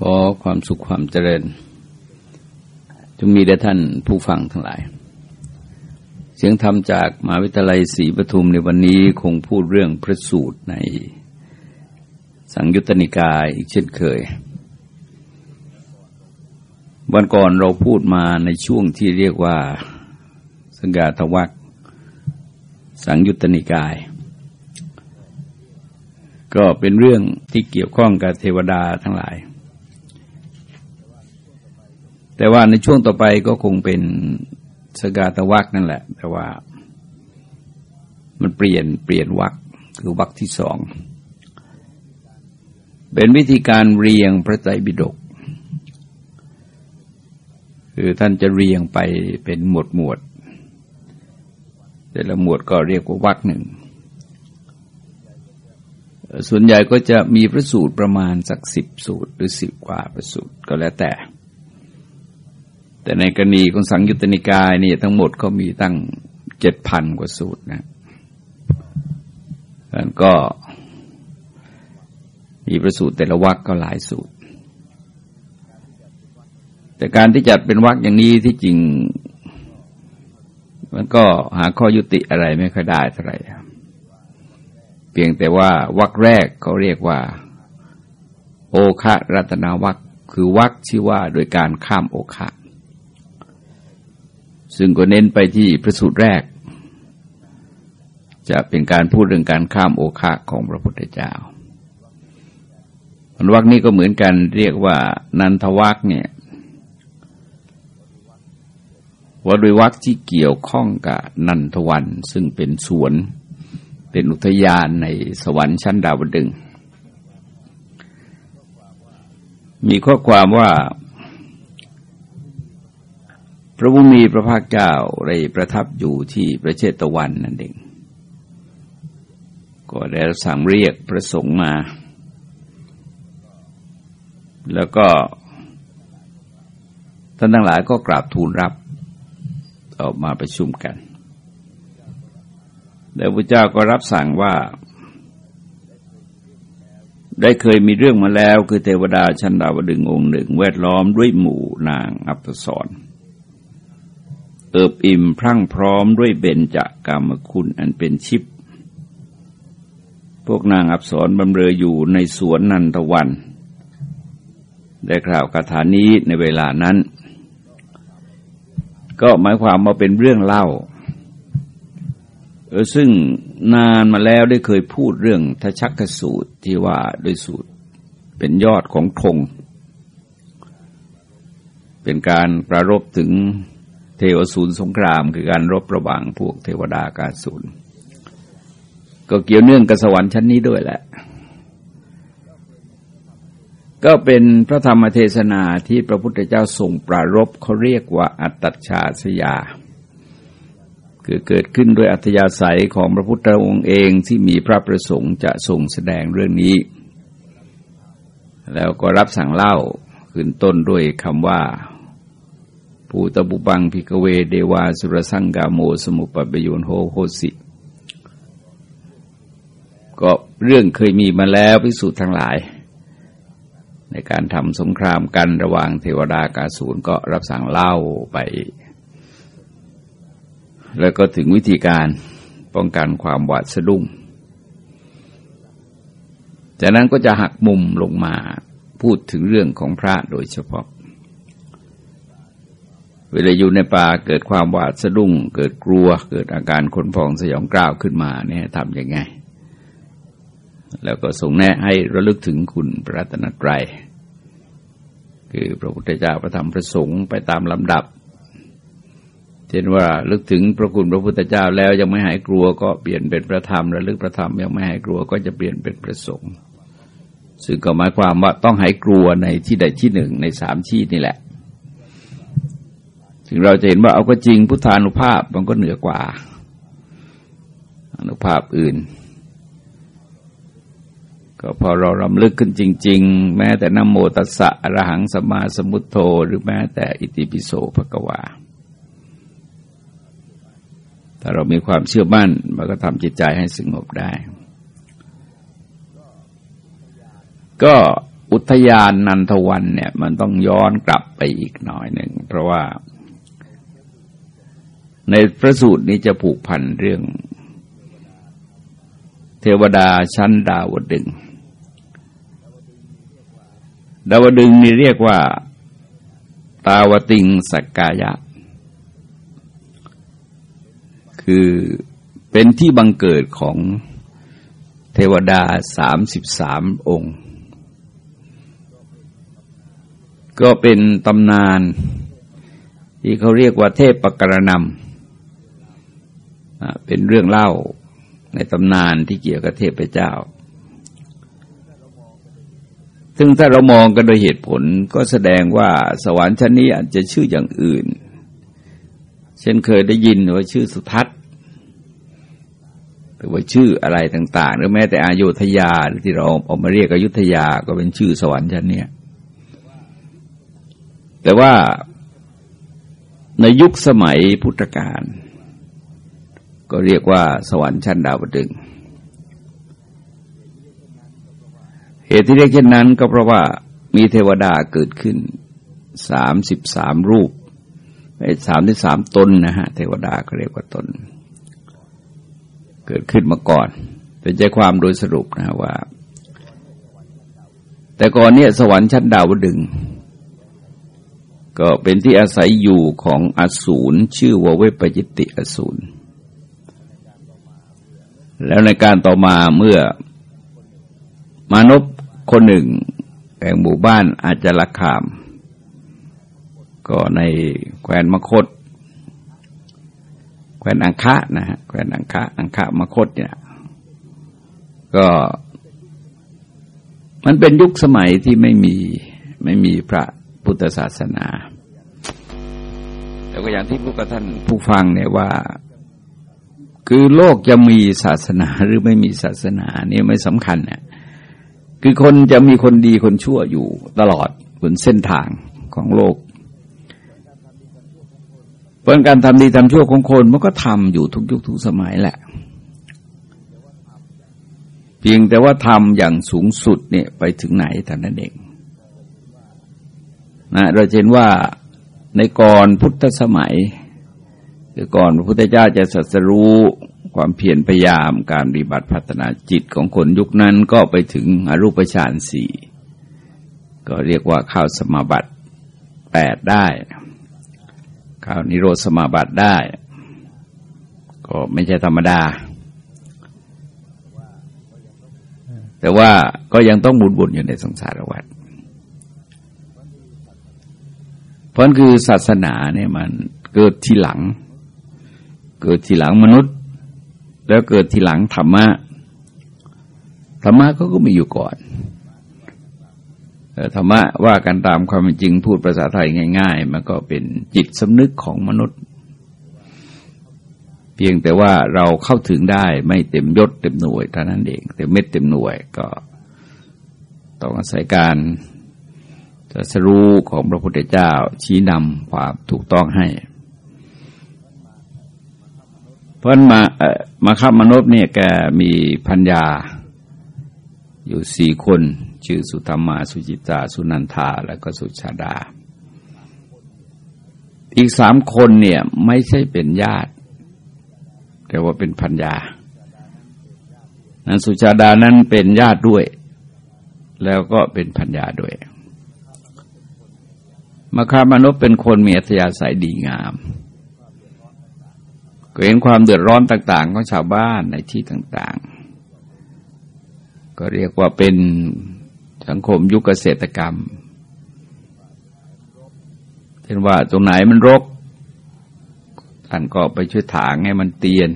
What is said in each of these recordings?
ขอความสุขความเจริญ จงมีแด่ท่านผู้ฟังทั้งหลาย เสียงธรรมจากมหาวิทยาลัยศรีปทุมในวันนี้คงพูดเรื่องพระสูตรในสังยุตตนิกายอีกเช่นเคย วันก่อนเราพูดมาในช่วงที่เรียกว่าสังกาทวักสังยุตตนิกาย ก็เป็นเรื่องที่เกี่ยวข้องกับเทวดาทั้งหลาย แต่ว่าในช่วงต่อไปก็คงเป็นสกาตวักนั่นแหละ แต่ว่ามันเปลี่ยนเปลี่ยนวักคือวักที่สอง เป็นวิธีการเรียงพระไตรปิฎกคือท่านจะเรียงไปเป็นหมวดหมวด แต่ละหมวดก็เรียกว่าวักหนึ่ง ส่วนใหญ่ก็จะมีพระสูตรประมาณสักสิบสูตรหรือสิบกว่าพระสูตรก็แล้วแต่ แต่ในกรณีของสังยุตตนิกายนี่ทั้งหมดก็มีตั้งเจ็ดพันกว่าสูตรนะแล้วก็มีประสูตรแต่ละวักก็หลายสูตร แต่การที่จัดเป็นวักอย่างนี้ที่จริง มันก็หาข้อยุติอะไรไม่ค่อยได้เท่าไหร่เพียงแต่ว่าวักแรกเขาเรียกว่า โอคะรัตนาวักคือวักที่ว่าโดยการข้ามโอคะ ซึ่งก็เน้นไปที่พระสูตรแรก จะเป็นการพูดเรื่องการข้ามโอคะของพระพุทธเจ้าวันวักนี้ก็เหมือนกันเรียกว่า นันทวักเนี่ยว่าโดยวักที่เกี่ยวข้องกับนันทวัน ซึ่งเป็นสวน เป็นอุทยานในสวรรค์ชั้นดาวดึง มีข้อความว่า พระบุมีพระภาคเจ้าได้ประทับอยู่ที่ประเชตวันนั่นเอง ก็ได้สั่งเรียกพระสงฆ์มา แล้วก็ท่านทั้งหลายก็กราบทูลรับออกมาประชุมกัน แล้วพระเจ้าก็รับสั่งว่า ได้เคยมีเรื่องมาแล้วคือเทวดาชั้นดาวดึงองค์หนึ่ง แวดล้อมด้วยหมู่นางอัปสร เอิบอิ่มพรั่งพร้อมด้วยเบญจากกรรมคุณอันเป็นชิปพวกนางอับสรบำเรออยู่ในสวนนันทวัน ได้กล่าวคาถานี้ในเวลานั้น ก็หมายความว่าเป็นเรื่องเล่า ซึ่งนานมาแล้วได้เคยพูดเรื่องทชักกสูตรที่ว่าโดยสูตรเป็นยอดของธงเป็นการประรบถึง เทวศูนย์สงคราม คือการรบระหว่างพวกเทวดากาศูนย์ก็เกี่ยวเนื่องกับสวรรค์ชั้นนี้ด้วยแหละ ก็เป็นพระธรรมเทศนาที่พระพุทธเจ้าส่งปรารบเขาเรียกว่าอัตตชาสยา คือเกิดขึ้นด้วยอัธยาศัยของพระพุทธองค์เองที่มีพระประสงค์จะส่งแสดงเรื่องนี้ แล้วก็รับสั่งเล่าขึ้นต้นด้วยคำว่า ปูตบุบังพิกเวเดวาสุรสังกาโมสมุปปโยนโฮโหสิ ก็เรื่องเคยมีมาแล้วพิสูจน์ทั้งหลาย ในการทำสงครามกันระหว่างเทวดากาสูรก็รับสั่งเล่าไป แล้วก็ถึงวิธีการป้องกันความหวาดสะดุ้งจากนั้นก็จะหักมุมลงมาพูดถึงเรื่องของพระโดยเฉพาะ เวลาอยู่ในป่าเกิดความหวาดสะดุ้ง เกิดกลัว เกิดอาการขนพองสยองกล้าวขึ้นมาเนี่ยทำยังไง แล้วก็ส่งแนะให้ระลึกถึงคุณพระตนตรัยคือพระพุทธเจ้าประธรรมพระสงฆ์ไปตามลำดับ เช่นว่าลึกถึงพระคุณพระพุทธเจ้าแล้วยังไม่หายกลัวก็เปลี่ยนเป็นพระธรรมระลึกพระธรรมยังไม่หายกลัวก็จะเปลี่ยนเป็นพระสงฆ์ซึ่งก็หมายความว่าต้องหายกลัวในที่ใดที่หนึ่งในสามที่นี่แหละ ซึ่งเราจะเห็นว่าเอาก็จริงพุทธานุภาพมันก็เหนือกว่า อนุภาพอื่น ก็พอเรารำลึกขึ้นจริง ๆ แม้แต่นโมตัสสะอรหังสมาสมุทโธหรือแม้แต่อิติปิโสภกวาถ้าเรามีความเชื่อมั่นมันก็ทำจิตใจให้สงบได้ ก็อุทยานนันทวันเนี่ย มันต้องย้อนกลับไปอีกหน่อยหนึ่ง เพราะว่า ในพระสูตรนี้จะผูกพันเรื่อง เทวดาชั้นดาวดึง ดาวดึงนี่เรียกว่า ตาวติงสักกายะ คือเป็นที่บังเกิดของเทวดาสามสิบสามองค์ ก็เป็นตำนานที่เขาเรียกว่าเทพปกรณำ เป็นเรื่องเล่าในตำนานที่เกี่ยวกับเทพเจ้า ซึ่งถ้าเรามองกันโดยเหตุผลก็แสดงว่าสวรรค์ชั้นนี้อาจจะชื่ออย่างอื่น เช่นเคยได้ยินว่าชื่อสุทัศน์หรือว่าชื่ออะไรต่าง ๆ หรือแม้แต่อายุทยาที่เราออกมาเรียกอายุทยาก็เป็นชื่อสวรรค์ชั้นนี้แต่ว่าในยุคสมัยพุทธกาล ก็เรียกว่าสวรรค์ชั้นดาวดึง เหตุที่เรียกเช่นนั้นก็เพราะว่ามีเทวดาเกิดขึ้นสามสิบสามรูปสามที่สามตนนะฮะ เทวดาก็เรียกว่าตน เกิดขึ้นมาก่อน เป็นใจความโดยสรุปนะว่า แต่ก่อนเนี่ยสวรรค์ชั้นดาวดึง ก็เป็นที่อาศัยอยู่ของอสูรชื่อว่าเวปจิติอสูร แล้วในการต่อมาเมื่อมานพคนหนึ่งแห่งหมู่บ้านอาจจะละขาม ก็ในแคว้นมคต แคว้นอังคะนะฮะแคว้นอังคะอังคะมคตเนี่ย ก็ มันเป็นยุคสมัยที่ไม่มีไม่มีพระพุทธศาสนา แต่ก็อย่างที่พวกท่านผู้ฟังเนี่ยว่า คือโลกจะมีศาสนาหรือไม่มีศาสนาเนี่ยไม่สำคัญเนี่ยคือคนจะมีคนดีคนชั่วอยู่ตลอดบนเส้นทางของโลกเพราะการทำดีทำชั่วของคนมันก็ทำอยู่ทุกยุคทุกสมัยแหละ เพียงแต่ว่าทำอย่างสูงสุดเนี่ยไปถึงไหนท่านนั้นเองนะเราเห็นว่าในก่อนพุทธสมัย คือก่อนพระพุทธเจ้าจะสัสรู้ความเพียรพยายามการปฏิบัติพัฒนาจิตของคนยุคนั้นก็ไปถึงอรูปฌานสี่ก็เรียกว่าเข้าสมาบัติแปดได้เข้านิโรธสมาบัติได้ ก็ไม่ใช่ธรรมดา แต่ว่าก็ยังต้องบุญบุญอยู่ในสงสารวัฏเพราะคือศาสนาเนี่ยมันเกิดทีหลัง เกิดทีหลังมนุษย์ แล้วเกิดทีหลังธรรมะธรรมะก็ก็มีอยู่ก่อนธรรมะว่ากันตามความจริงพูดภาษาไทยง่าย ๆ มันก็เป็นจิตสำนึกของมนุษย์ เพียงแต่ว่าเราเข้าถึงได้ไม่เต็มยศเต็มหน่วยเท่านั้นเองแต่เม็ดเต็มหน่วยก็ต้องอาศัยการจะสรู้ของพระพุทธเจ้าชี้นำความถูกต้องให้ ราะมาเอ่อมาคับมนุษย์เนี่ยแกมีพัญญา อยู่สี่คน ชื่อสุธรรมา สุจิตา สุนันทา แล้วก็สุชาดา อีกสามคนเนี่ยไม่ใช่เป็นญาติ แต่ว่าเป็นพัญญา นั้นสุชาดานั้นเป็นญาติด้วย แล้วก็เป็นพัญญาด้วยมาคามนุษย์เป็นคนมีอัธยาศัยดีงาม ก็เห็นความเดือดร้อนต่าง ๆ ของชาวบ้านในที่ต่าง ๆ ก็เรียกว่าเป็นสังคมยุคเกษตรกรรมเช่นว่าตรงไหนมันรกท่านก็ไปช่วยถางให้มันเตียน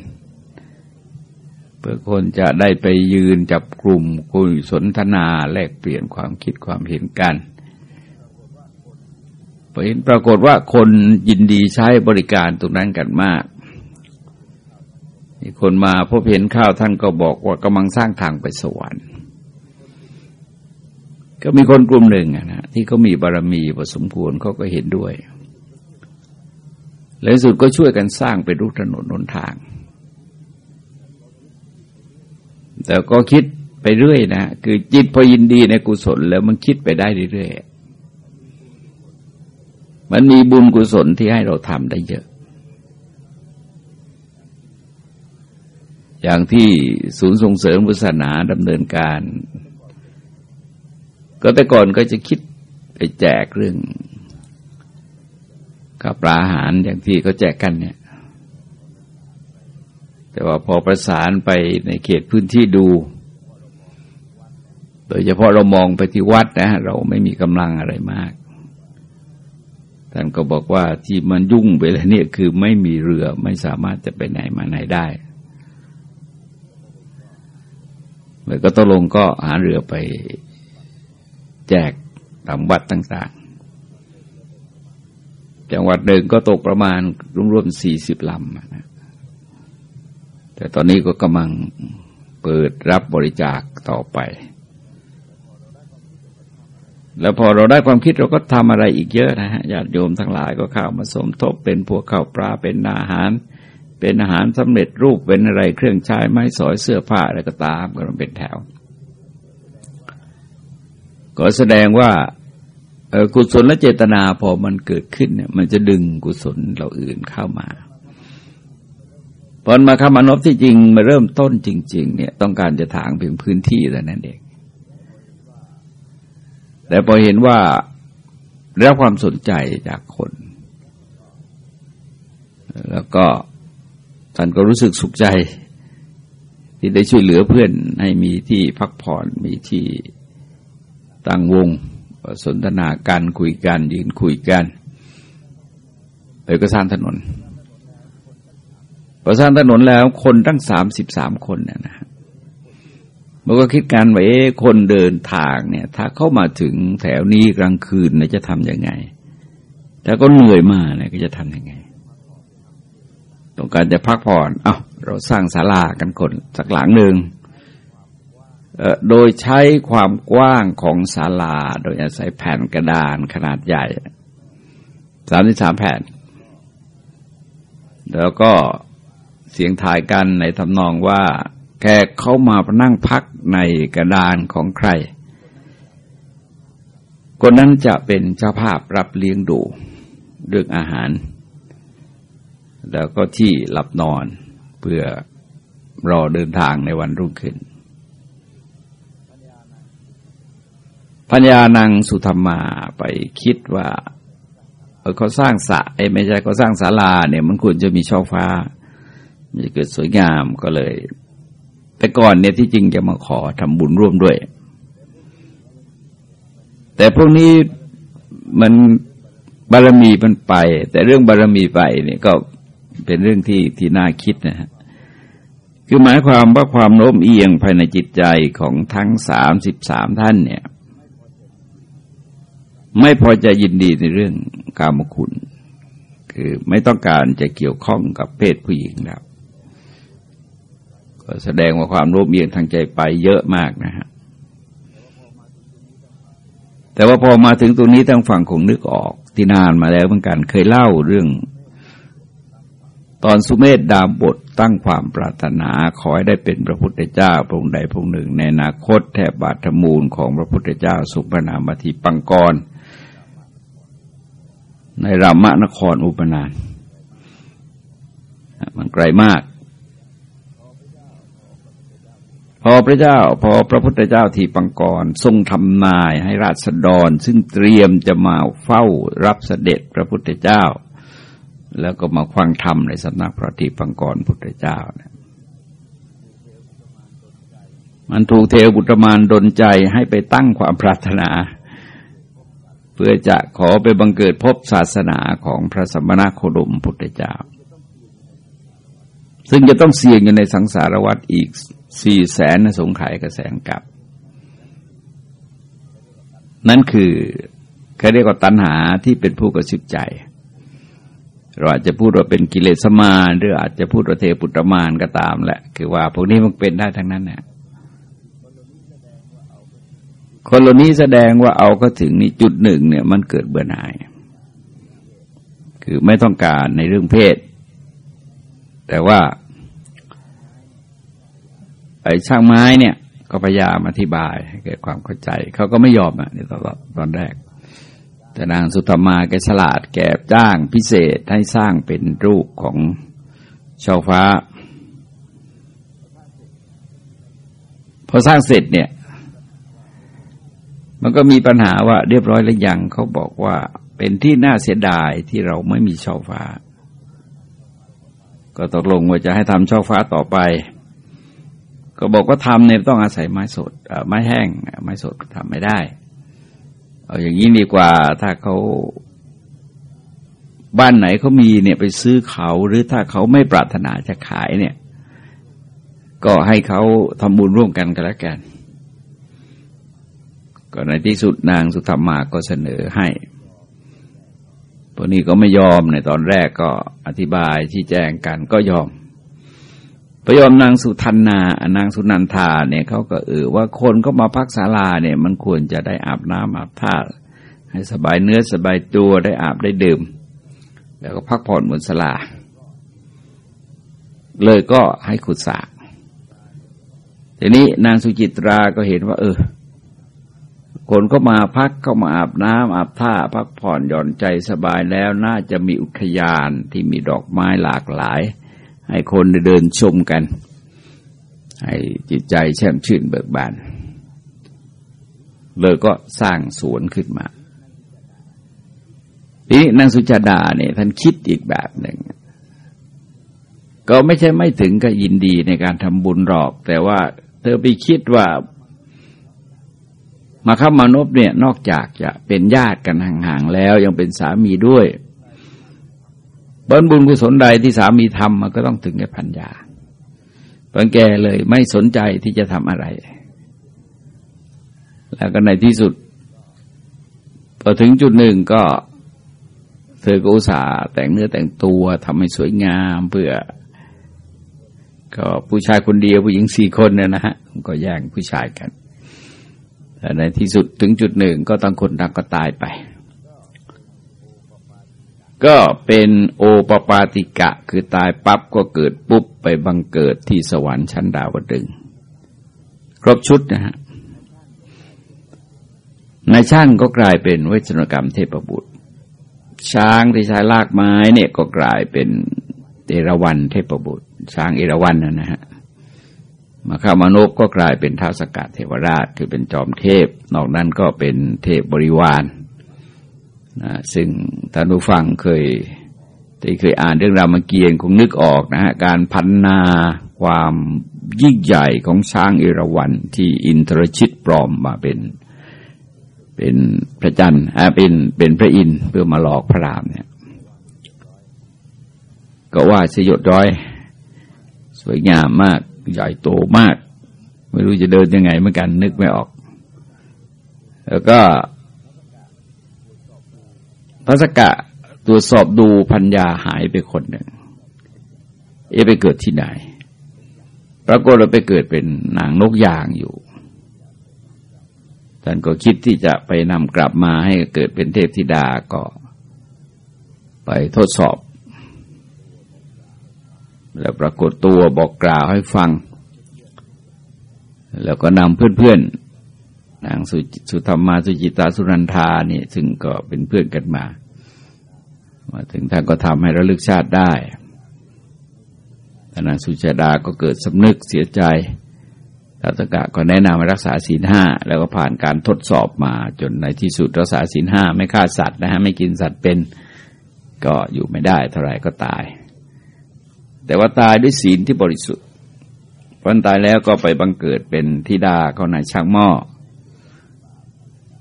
เพื่อคนจะได้ไปยืนจับกลุ่มคุยสนทนาแลกเปลี่ยนความคิดความเห็นกันปรากฏว่าคนยินดีใช้บริการตรงนั้นกันมาก มีคนมาพบเห็นข้าวท่านก็บอกว่ากำลังสร้างทางไปสวรรค์ ก็มีคนกลุ่มหนึ่งนะที่เขามีบารมีพอสมควรเขาก็เห็นด้วยและสุดก็ช่วยกันสร้างเป็นรูปถนนนนทาง แต่ก็คิดไปเรื่อยนะ คือจิตพอยินดีในกุศลแล้วมันคิดไปได้เรื่อยๆมันมีบุญกุศลที่ให้เราทำได้เยอะ อย่างที่ศูนย์ส่งเสริมพุทธศาสนาดำเนินการ ก็แต่ก่อนก็จะคิดไปแจกเรื่องกับปลาอาหารอย่างที่เขาแจกกันเนี่ย แต่ว่าพอประสานไปในเขตพื้นที่ดู โดยเฉพาะเรามองไปที่วัดนะเราไม่มีกำลังอะไรมาก ท่านก็บอกว่าที่มันยุ่งไปแล้วเนี่ยคือไม่มีเรือไม่สามารถจะไปไหนมาไหนได้ เลยก็ตกลงก็หาเรือไปแจกตามวัดต่างๆ จังหวัดหนึ่งก็ตกประมาณรวมๆสี่สิบลำนะแต่ตอนนี้ก็กำลังเปิดรับบริจาคต่อไป แล้วพอเราได้ความคิดเราก็ทำอะไรอีกเยอะนะฮะญาติโยมทั้งหลายก็เข้ามาสมทบเป็นพวกข้าวปลาเป็นอาหาร เป็นอาหารสำเร็จรูปเป็นอะไรเครื่องใช้ไม้สอยเสื้อผ้าอะไรก็ตามก็เป็นแถว ก็แสดงว่ากุศลและเจตนาพอมันเกิดขึ้นเนี่ยมันจะดึงกุศลเราอื่นเข้ามาพอมาคำอนบที่จริงมาเริ่มต้นจริง ๆ เนี่ยต้องการจะถางเพียงพื้นที่แต่นั้นเอง แต่พอเห็นว่าได้รับความสนใจจากคน แล้วก็ ท่านก็รู้สึกสุขใจ ที่ได้ช่วยเหลือเพื่อนให้มีที่พักผ่อนมีที่ตั้งวงสนทนากันคุยกันยืนคุยกันเลยก็สร้างถนนพอสร้างถนนแล้วคนตั้งสามสิบสามคนเนี่ยนะมันก็คิดกันว่าเอ๊คนเดินทางเนี่ย ถ้าเข้ามาถึงแถวนี้กลางคืนเนี่ยจะทำยังไง ถ้าก็เหนื่อยมาเนี่ยก็จะทำยังไง ต้องการจะพักผ่อน เอา้าเราสร้างศาลากันคนสักหลังหนึ่งโดยใช้ความกว้างของศาลา โดยอาศัยแผ่นกระดานขนาดใหญ่สามสิบสามแผ่น แล้วก็เสียงถ่ายกันในทำนองว่าแขกเข้ามานั่งพักในกระดานของใคร คนนั้นจะเป็นเจ้าภาพรับเลี้ยงดูเรื่องอาหาร แล้วก็ที่หลับนอนเพื่อรอเดินทางในวันรุ่งขึ้นพัญญานางสุธรรมาไปคิดว่าเขาสร้างสระไอ้ไม่ใช่เขาสร้างศาลาเนี่ยมันควรจะมีช่อฟ้ามันจะเกิดสวยงามก็เลย แต่ก่อนเนี่ยที่จริงจะมาขอทำบุญร่วมด้วย แต่พวกนี้มันบารมีมันไป แต่เรื่องบารมีไปเนี่ยก็ เป็นเรื่องที่ที่น่าคิดนะฮะคือหมายความว่าความโน้มเอียงภายในจิตใจของทั้งสามสิบสามท่านเนี่ย ไม่พอจะยินดีในเรื่องกามคุณ คือไม่ต้องการจะเกี่ยวข้องกับเพศผู้หญิงแล้วก็แสดงว่าความโลภเอียงทางใจไปเยอะมากนะฮะแต่ว่าพอมาถึงตรงนี้ทางฝั่งคงนึกออกที่นานมาแล้วเหมือนกันเคยเล่าเรื่อง ตอนสุเมธดาบทตั้งความปรารถนาขอให้ได้เป็นพระพุทธเจ้าพระองค์ใดพระองค์หนึ่ง ในอนาคตแทบบาทมูลของพระพุทธเจ้าสุปนามธิปังกร ในรามนครอุปนาน มันไกลมาก พอพระเจ้า พอพระพุทธเจ้าทีปังกรทรงทำนายให้ราษฎร ซึ่งเตรียมจะมาเฝ้ารับเสด็จพระพุทธเจ้า แล้วก็มาควังธรรมในสำนักพระทีปังกรพุทธเจ้าเนี่ยมันถูกเทวบุตรมานดนใจให้ไปตั้งความปรารถนา เพื่อจะขอไปบังเกิดพบศาสนาของพระสมณโคดมพุทธเจ้า ซึ่งจะต้องเสี่ยงอยู่ในสังสารวัฏอีกสี่แสนสงไขยกระแสนกับ นั่นคือเขาเรียกว่าตัณหาที่เป็นผู้กระชิบใจ เราอาจจะพูดว่าเป็นกิเลสมารหรืออาจจะพูดว่าเทปุตตมารก็ตามแหละ คือว่าพวกนี้มันเป็นได้ทั้งนั้นเนี่ยคนเหล่านี้แสดงว่าเอาก็ถึงนี่จุดหนึ่งเนี่ยมันเกิดเบื่อหน่าย คือไม่ต้องการในเรื่องเพศ แต่ว่าไอ้ช่างไม้เนี่ย ก็พยายามอธิบายให้เกิดความเข้าใจ เขาก็ไม่ยอมอะในตอนตอนแรก แต่นางสุธรรมาแกฉลาดแกจ้างพิเศษให้สร้างเป็นรูปของช่อฟ้า พอสร้างเสร็จเนี่ย มันก็มีปัญหาว่าเรียบร้อยแล้วยังเขาบอกว่าเป็นที่น่าเสียดายที่เราไม่มีช่อฟ้า ก็ตกลงว่าจะให้ทำช่อฟ้าต่อไป ก็บอกว่าทำเนี่ยต้องอาศัยไม้สดไม้แห้งไม้สดทำไม่ได้ เอาอย่างนี้ดีกว่าถ้าเขาบ้านไหนเขามีเนี่ยไปซื้อเขาหรือถ้าเขาไม่ปรารถนาจะขายเนี่ย ก็ให้เขาทำบุญร่วมกันกันแล้วกัน ก็ในที่สุดนางสุธรรมาก็เสนอให้พวกนี้ก็ไม่ยอมในตอนแรกก็อธิบายชี้แจงกันก็ยอม พยอมนางสุทันนานางสุนันทาเนี่ยเขาก็เออว่าคนก็มาพักศาลาเนี่ย มันควรจะได้อาบน้ำอาบท่าให้สบายเนื้อสบายตัวได้อาบได้ดื่ม แล้วก็พักผ่อนบนศาลา เลยก็ให้ขุดสากทีนี้นางสุจิตราก็เห็นว่า เออ คนก็มาพักเข้ามาอาบน้ำอาบท่า พักผ่อนหย่อนใจสบายแล้วน่าจะมีอุทยานที่มีดอกไม้หลากหลาย ให้คนเดินชมกัน ให้จิตใจแช่มชื่นเบิกบาน เลยก็สร้างสวนขึ้นมาทีนี้นางสุจดาเนี่ยท่านคิดอีกแบบหนึ่ง ก็ไม่ใช่ไม่ถึงกับยินดีในการทำบุญหรอก แต่ว่าเธอไปคิดว่ามาข้ามานพเนี่ยนอกจากจะเป็นญาติกันห่างๆแล้วยังเป็นสามีด้วย บนบุญกุศลใดที่สามีทำมันก็ต้องถึงในพันยาบางแกเลยไม่สนใจที่จะทำอะไร แล้วก็ในที่สุดพอถึงจุดหนึ่งก็ เธอก็อุตส่าห์แต่งเนื้อแต่งตัวทำให้สวยงามเพื่อ ก็ผู้ชายคนเดียวผู้หญิงสี่คนเนี่ยนะฮะก็แย่งผู้ชายกันแต่ในที่สุดถึงจุดหนึ่งก็ต้องคนต่างก็ตายไป ก็เป็นโอปปาติกะ คือตายปั๊บก็เกิดปุ๊บไปบังเกิดที่สวรรค์ชั้นดาวดึง ครบชุดนะฮะในช่างก็กลายเป็นเวชนกรรมเทพบุตร ช้างที่ใช้ลากไม้เนี่ยก็กลายเป็นเอราวันเทพบุตร ช้างเอราวันนะนะฮะมาข้ามานพก็กลายเป็นท้าวสกัดเทวราชคือเป็นจอมเทพ นอกนั้นก็เป็นเทพบริวาร นะซึ่งท่านผู้ฟังเคยที่เคยอ่านเรื่องรามเกียรติคงนึกออกนะฮะการพันนาความยิ่งใหญ่ของช้างเอราวันที่อินทรชิตปลอมมาเป็น เป็นพระจันทร์เป็นเป็นพระอินทร์เพื่อมาหลอกพระรามเนี่ย ก็ว่าสยดร้อย สวยงามมาก ใหญ่โตมาก ไม่รู้จะเดินยังไงเหมือนกันนึกไม่ออก แล้วก็ พระสกะตรวจสอบดูพัญญาหายไปคนหนึ่ง เอไปเกิดที่ไหน ปรากฏเราไปเกิดเป็นนางนกยางอยู่ ท่านก็คิดที่จะไปนำกลับมาให้เกิดเป็นเทพธิดาก็ ไปทดสอบ แล้วปรากฏตัวบอกกล่าวให้ฟัง แล้วก็นำเพื่อนๆนางสุสธรรมาสุจิตาสุรันธานี่ซึ่งก็เป็นเพื่อนกันมา มาถึงท่านก็ทำให้ระลึกชาติได้นางสุชาดาก็เกิดสำนึกเสียใจทัตกะก็แนะนำให้รักษาศีลห้าแล้วก็ผ่านการทดสอบมาจนในที่สุดรักษาศีลห้าไม่ฆ่าสัตว์นะฮะไม่กินสัตว์เป็นก็อยู่ไม่ได้เท่าไรก็ตาย แต่ว่าตายด้วยศีลที่บริสุทธิ์พันตายแล้วก็ไปบังเกิดเป็นธิดาเขานายช่างหม้อ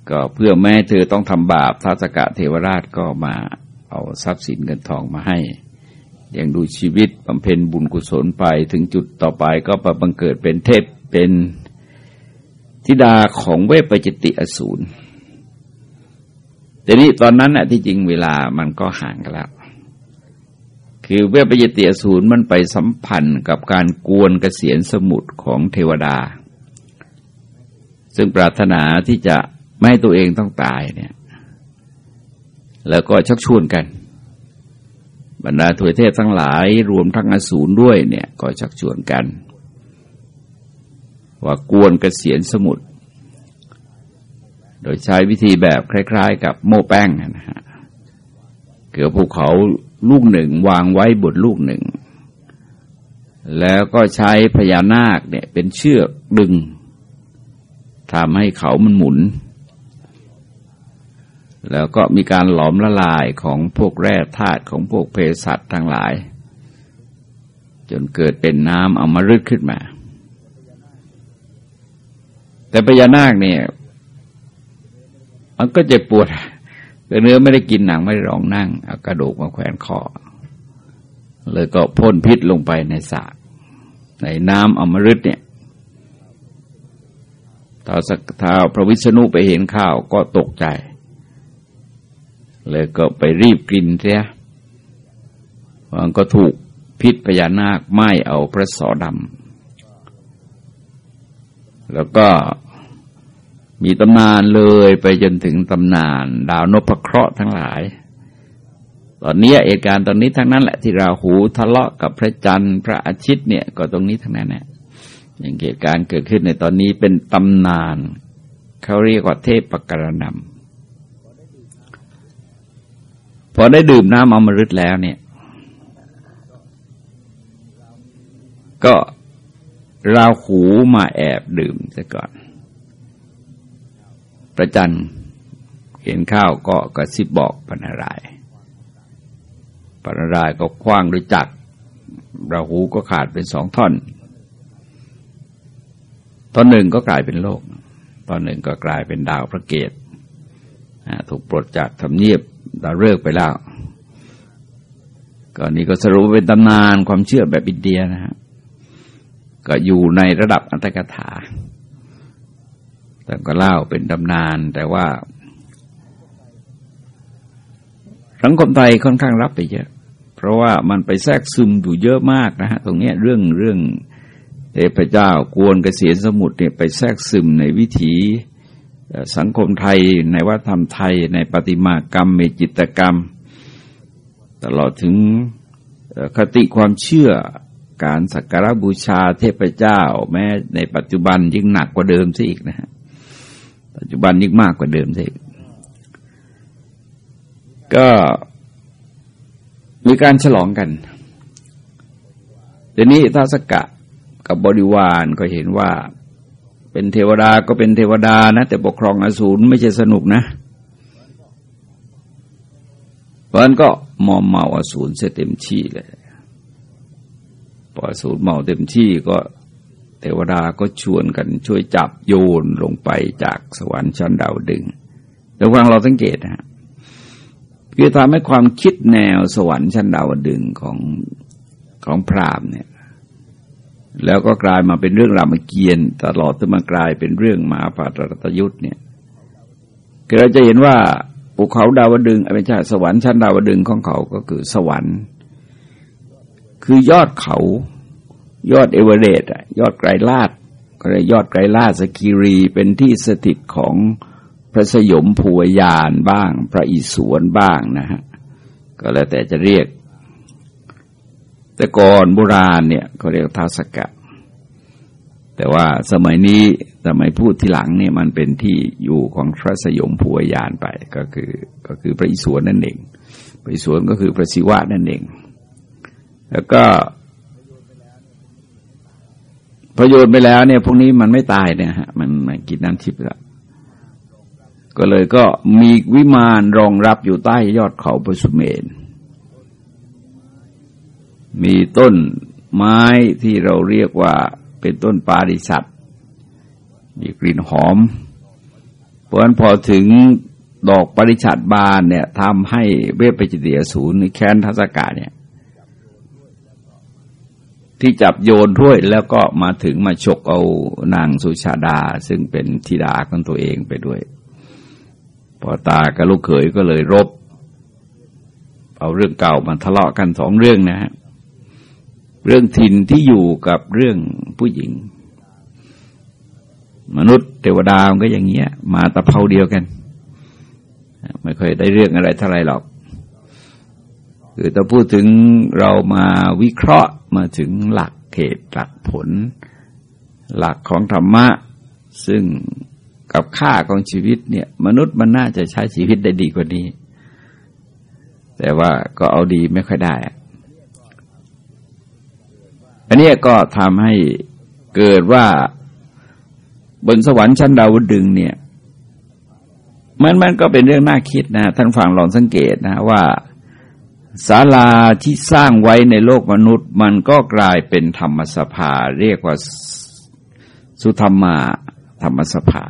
ก็เพื่อแม่เธอต้องทำบาปทัศกะเทวราชก็มา เอาทรัพย์สินเงินทองมาให้ยังดูชีวิตบำเพ็ญบุญกุศลไปถึงจุดต่อไปก็ไปบังเกิดเป็นเทพเป็นธิดาของเวปจิติอสูรแต่นี้ตอนนั้นน่ะที่จริงเวลามันก็ห่างกันแล้ว คือเวปจิติอสูรมันไปสัมพันธ์กับการกวนกเกษียนสมุดของเทวดา ซึ่งปรารถนาที่จะไม่ให้ตัวเองต้องตายเนี่ย แล้วก็ชักชวนกัน บรรดาถวยเทพทั้งหลายรวมทั้งอสูรด้วยเนี่ยก็ชักชวนกัน ว่ากวนกเกษียนสมุทรโดยใช้วิธีแบบคล้าย ๆ กับโม่แป้งนะฮะเกือภูเขาลูกหนึ่งวางไว้บนลูกหนึ่ง แล้วก็ใช้พญานาคเนี่ยเป็นเชือกดึงทำให้เขามันหมุน แล้วก็มีการหลอมละลายของพวกแร่ธาตุของพวกเพสัตทั้งหลาย จนเกิดเป็นน้ำเอามารึดขึ้นมา แต่พญานาคเนี่ย มันก็เจ็บปวดเนื้อไม่ได้กินหนังไม่ได้รองนั่งเอากระดูกมาแขวนคอเลยก็พ่นพิษลงไปในสระในน้ำอมฤตเนี่ยท้าสักท้าพระวิษณุไปเห็นข้าวก็ตกใจ เลยก็ไปรีบกินเสียมันก็ถูกพิษพญานาคไหม้เอาพระสอดำแล้วก็มีตำนานเลยไปจนถึงตำนาน ดาวนพเคราะห์ทั้งหลาย ตอนนี้เหตุการณ์ตอนนี้ทั้งนั้นแหละที่ราหูทะเลาะกับพระจันทร์พระอาทิตย์เนี่ยก็ตรงนี้ทั้งนั้นแหละอย่างเหตุการณ์เกิดขึ้นในตอนนี้เป็นตำนาน เขาเรียกว่าเทพปกรณำพ อได้ดื่มน้ำอมฤตแล้วเนี่ย ก็ราหูมาแอบดื่มซะก่อนพระจันเห็นข้าวก็กระซิบบอกปนารายปนารายก็คว้างด้วยจักรราหูก็ขาดเป็นสองท่อนตอนหนึ่งก็กลายเป็นโลก ตอนหนึ่งก็กลายเป็นดาวพระเกตถูกปลดจากทำเนียบ ดาวฤกไปแล้วก็นี้ก็สรุปเป็นตำนานความเชื่อแบบอินเดียนะฮะก็อยู่ในระดับอัตถกถา แต่ก็เล่าเป็นตำนาน แต่ว่า สังคมไทยค่อนข้างรับไปเยอะ เพราะว่ามันไปแทรกซึมอยู่เยอะมากนะฮะตรงนี้เรื่องเรื่องเทพเจ้ากวนเกษียณสมุทรเนี่ยไปแทรกซึมในวิถี สังคมไทยในวัฒนธรรมไทย ในปฏิมากรรมเมจิตกรรม ตลอดถึงคติความเชื่อการสักการบูชาเทพเจ้า แม้ในปัจจุบันยิ่งหนักกว่าเดิมซะอีกนะฮะปัจจุบันยิ่งมากกว่าเดิมสิก็มีการฉลองกันทีนี้ท้าสกะกับบริวารก็เห็นว่า เป็นเทวดาก็เป็นเทวดานะ แต่ปกครองอสูรไม่ใช่สนุกนะเพราะนั้นก็มอมเมาอสูรเสียเต็มที่เลยพออสูรเมาเต็มที่ก็เทวดาก็ชวนกันช่วยจับโยนลงไปจากสวรรค์ชั้นดาวดึงแล้วฟังเราสังเกตนะฮะคือทำให้ความคิดแนวสวรรค์ชั้นดาวดึงของของพราหมณ์เนี่ย แล้วก็กลายมาเป็นเรื่องรามเกียรติตลอดจนมากลายเป็นเรื่องมาปาตรตยุทธ์เนี่ยเราจะเห็นว่าภูเขาดาวดึงส์ไม่ใช่สวรรค์ชั้นดาวดึงส์ของเขาก็คือสวรรค์ คือยอดเขา ยอดเอเวอเรสต์ยอดไกรลาสก็เลยยอดไกรลาสคีรีเป็นที่สถิตของพระสยมภูวยานบ้าง พระอิศวรบ้างนะฮะก็แล้วแต่จะเรียก แต่ก่อนโบราณเนี่ยเขาเรียกท้าวสักกะ แต่ว่าสมัยนี้สมัยพูดที่หลังเนี่ยมันเป็นที่อยู่ของพระสยมภูยานไปก็คือก็คือพระอิศวรนั่นเอง พระอิศวรก็คือพระศิวะนั่นเอง แล้วก็พอโยนไปแล้วเนี่ยพวกนี้มันไม่ตายเนี่ยฮะมันมันกินน้ำทิพย์ล้วก็เลยก็มีวิมานรองรับอยู่ใต้ยอดเขาปสุเมน มีต้นไม้ที่เราเรียกว่าเป็นต้นปาริสัตมีกลิ่นหอม เพราะนั้นพอถึงดอกปริชัดบานเนี่ยทำให้เวปปจิตเดียศูนย์แค้นทัศกาเนี่ยที่จับโยนถ้วยแล้วก็มาถึงมาฉกเอานางสุชาดา ซึ่งเป็นธิดาของตัวเองไปด้วย พอตากับลูกเขยก็เลยรบ เอาเรื่องเก่ามาทะเลาะกันสองเรื่องนะฮะ เรื่องถิ่นที่อยู่กับเรื่องผู้หญิง มนุษย์เทวดาก็อย่างเงี้ย มาตะเภาเดียวกัน ไม่ค่อยได้เรื่องอะไรเท่าไรหรอก คือถ้าพูดถึงเรามาวิเคราะห์มาถึงหลักเหตุหลักผล หลักของธรรมะ ซึ่งกับค่าของชีวิตเนี่ย มนุษย์มันน่าจะใช้ชีวิตได้ดีกว่านี้ แต่ว่าก็เอาดีไม่ค่อยได้อั อันนี้ก็ทำให้เกิดว่าบนสวรรค์ชั้นดาวดึงเนี่ยมันมันก็เป็นเรื่องน่าคิดนะท่านฟังลองสังเกตนะว่าศาลาที่สร้างไว้ในโลกมนุษย์ มันก็กลายเป็นธรรมสภา เรียกว่าสุธรรมาธรรมสภา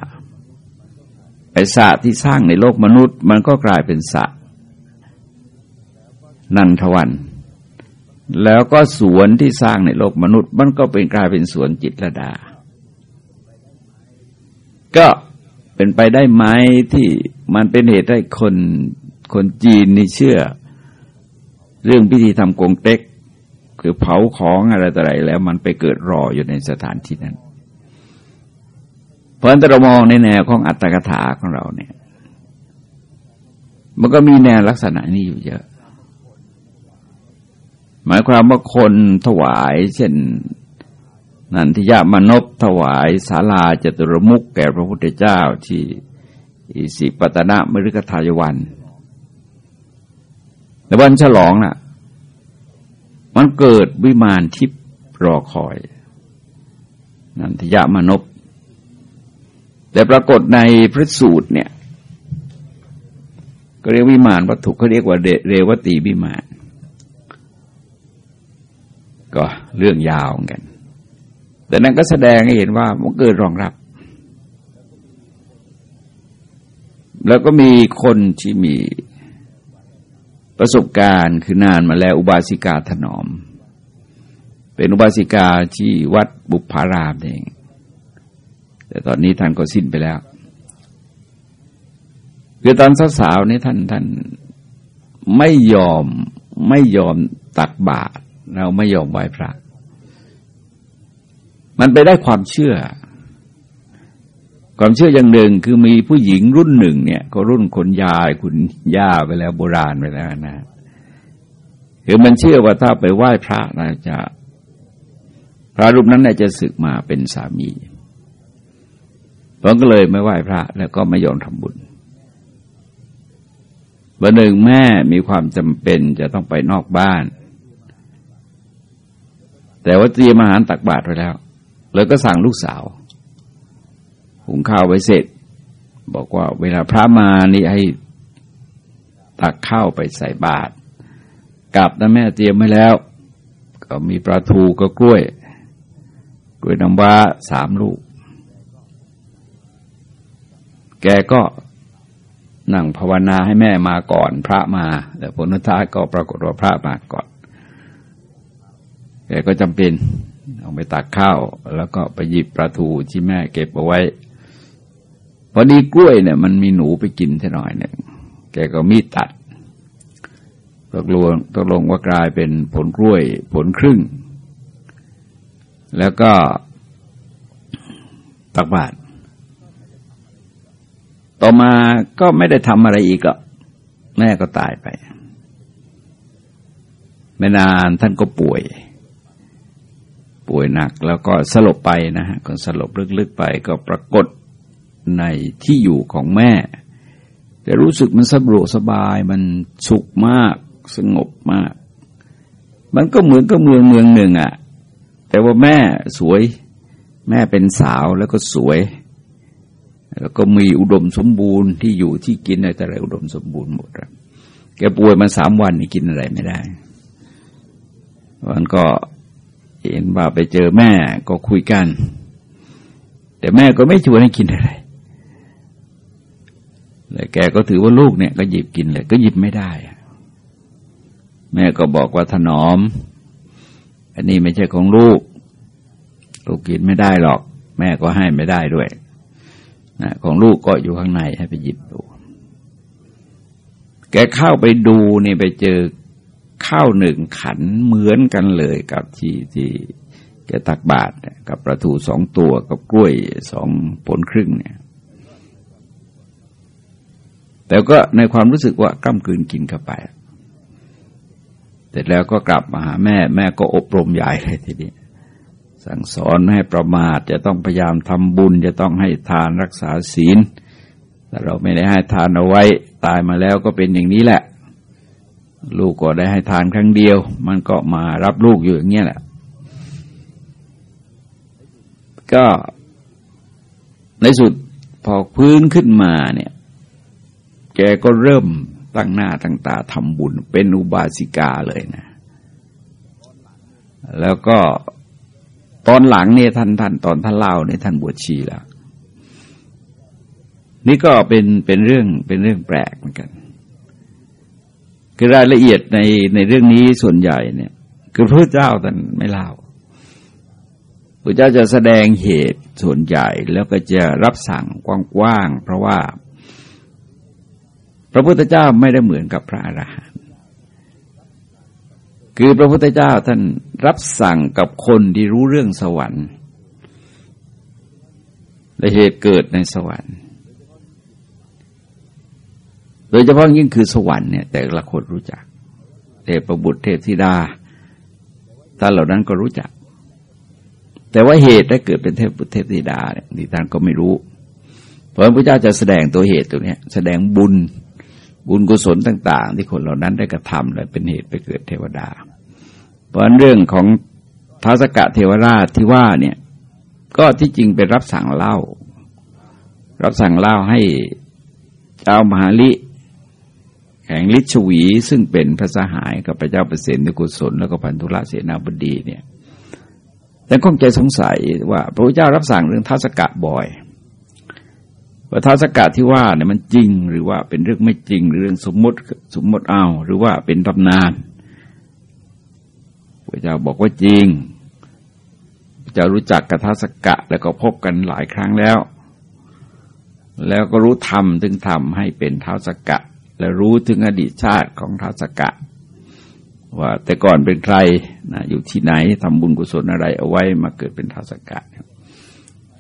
ไอสระที่สร้างในโลกมนุษย์ มันก็กลายเป็นสระนันทวัน แล้วก็สวนที่สร้างในโลกมนุษย์ มันก็เป็นกลายเป็นสวนจิตรดา ก็เป็นไปได้ไหมที่มันเป็นเหตุให้คนคนจีนนี่เชื่อ เรื่องพิธีทำกงเต็ก คือเผาของอะไรต่ออะไรแล้วมันไปเกิดรออยู่ในสถานที่นั้น เพราะฉะนั้นเรามองในแนวของอัตถกถาของเราเนี่ย มันก็มีแนวลักษณะนี้อยู่เยอะ หมายความว่าคนถวายเช่นนันทิยามนบถวายศาลาจตุรมุกแก่พระพุทธเจ้าที่อิสิปตนะมฤคทายวันแต่วันฉลองนะ่ะ มันเกิดวิมานทิพย์รอคอย นันทยามนบแต่ปรากฏในพระสูตรเนี่ย ก็เรียกวิมานวัตถุเขาเรียกว่าเรวตีวิมาน ก็เรื่องยาวเหมือนกัน แต่นั้นก็แสดงให้เห็นว่ามันเกิดรองรับ แล้วก็มีคนที่มีประสบการณ์คือนานมาแล้วอุบาสิกาถนอม เป็นอุบาสิกาที่วัดบุพารามเอง แต่ตอนนี้ท่านก็สิ้นไปแล้วคือตอนสาวๆนี่ท่านท่านไม่ยอมไม่ยอมตักบาตร เราไม่ยอมไหว้พระ มันไปได้ความเชื่อ ความเชื่ออย่างหนึ่งคือมีผู้หญิงรุ่นหนึ่งเนี่ย ก็รุ่นคนยายคุณย่าไปแล้วโบราณไปแล้วนะคือมันเชื่อว่าถ้าไปไหว้พระนะจะ พระรูปนั้นจะศึกมาเป็นสามีตอนก็เลยไม่ไหว้พระ แล้วก็ไม่ยอมทำบุญวันหนึ่งแม่มีความจำเป็นจะต้องไปนอกบ้าน แต่ว่าเตรียมอาหารตักบาตรไว้แล้ว แล้วก็สั่งลูกสาวหุงข้าวไว้เสร็จ บอกว่าเวลาพระมานี่ให้ตักข้าวไปใส่บาตรกลับนะแม่เตรียมไว้แล้ว ก็มีปลาทูก็กล้วย กล้วยน้ำว้าสามลูก แกก็นั่งภาวนาให้แม่มาก่อนพระมา แต่ผลท้ายก็ปรากฏว่าพระมาก่อน แกก็จำเป็นเอาไปตักข้าว แล้วก็ไปหยิบปลาทูที่แม่เก็บเอาไว้ พอดีกล้วยเนี่ย มันมีหนูไปกินแค่หน่อยหนึ่งแกก็มีดตัดตกลงตกลงว่ากลายเป็นผลกล้วยผลครึ่ง แล้วก็ตักบาตรต่อมาก็ไม่ได้ทำอะไรอีกอะแม่ก็ตายไป ไม่นานท่านก็ป่วย ป่วยหนัก แล้วก็สลบไปนะฮะก็สลบลึกๆไปก็ปรากฏในที่อยู่ของแม่ แต่รู้สึกมันสะดวกสบายมันสุขมาก สงบมาก มันก็เหมือนกับเมืองเมืองหนึ่งอะ่ะ แต่ว่าแม่สวย แม่เป็นสาวแล้วก็สวย แล้วก็มีอุดมสมบูรณ์ที่อยู่ที่กินอะไรแต่อะไรอุดมสมบูรณ์หมดแกป่วยมาสามวันนี่กินอะไรไม่ได้วันก็ เห็นว่าไปเจอแม่ก็คุยกัน แต่แม่ก็ไม่ชวนให้กินอะไรเลยแกก็ถือว่าลูกเนี่ยก็หยิบกินเลย ก็หยิบไม่ได้ แม่ก็บอกว่าถนอม อันนี้ไม่ใช่ของลูก ลูกกินไม่ได้หรอก แม่ก็ให้ไม่ได้ด้วยนะของลูกก็อยู่ข้างในให้ไปหยิบดู แกเข้าไปดูนี่ไปเจอ ข้าวหนึ่งขันเหมือนกันเลยกับที่ที่แกตักบาตรกับประตูสองตัวกับกล้วยสองผลครึ่งเนี่ย แต่ก็ในความรู้สึกว่ากล้ำกลืนกินเข้าไป เสร็จแล้วก็กลับมาหาแม่แม่ก็อบรมใหญ่เลยทีนี้สั่งสอนไม่ให้ประมาทจะต้องพยายามทำบุญ จะต้องให้ทานรักษาศีลแต่เราไม่ได้ให้ทานเอาไว้ ตายมาแล้วก็เป็นอย่างนี้แหละ ลูกก็ได้ให้ทานครั้งเดียว มันก็มารับลูกอยู่อย่างเงี้ยแหละ ก็ในสุดพอพื้นขึ้นมาเนี่ย แกก็เริ่มตั้งหน้าตั้งตาทำบุญ เป็นอุบาสิกาเลยนะ แล้วก็ตอนหลังเนี่ยท่านท่านตอนท่านเล่าเนี่ยท่านบวชชีแล้ว นี่ก็เป็นเป็นเรื่องเป็นเรื่องแปลกเหมือนกัน คือรายละเอียดในในเรื่องนี้ส่วนใหญ่เนี่ย คือพระเจ้าท่านไม่เล่าพระเจ้าจะแสดงเหตุส่วนใหญ่แล้วก็จะรับสั่งกว้างๆเพราะว่า พระพุทธเจ้าไม่ได้เหมือนกับพระอรหันต์คือพระพุทธเจ้าท่านรับสั่งกับคนที่รู้เรื่องสวรรค์และเหตุเกิดในสวรรค์ โดยเฉพาะยิ่งคือสวรรค์เนี่ยแต่ละคนรู้จัก เทพบุตรเทพธิดาท่านเหล่านั้นก็รู้จัก แต่ว่าเหตุได้เกิดเป็นเทพบุตรเทพธิดาเนี่ยท่านก็ไม่รู้ เพราะพระเจ้าจะแสดงตัวเหตุตัวนี้แสดงบุญบุญกุศลต่าง ๆ ที่คนเหล่านั้นได้กระทำและเป็นเหตุไปเกิดเทวดา เพราะเรื่องของท้าสกะเทวราชที่ว่าเนี่ยก็ที่จริงเป็นรับสั่งเล่า รับสั่งเล่าให้เจ้ามหาลิ แห่งลิชวีซึ่งเป็นพระสหายกับพระเจ้าเปรตในกุศลแล้วก็พันธุระเสนาบดีเนี่ยแต่คงใจสงสัยว่าพระพุทธเจ้ารับสั่งเรื่องท้าสกะบ่อยว่าท้าสกัดที่ว่าเนี่ยมันจริงหรือว่าเป็นเรื่องไม่จริงหรือเรื่องสมมติสมมติเอาหรือว่าเป็นตำนานพระเจ้าบอกว่าจริงพระเจ้ารู้จักกับท้าสกะแล้วก็พบกันหลายครั้งแล้ว แล้วก็รู้ธรรมถึงทำให้เป็นท้าสกะ และรู้ถึงอดีตชาติของท้าสกะ ว่าแต่ก่อนเป็นใครนะอยู่ที่ไหนทำบุญกุศลอะไรเอาไว้มาเกิดเป็นท้าสกะ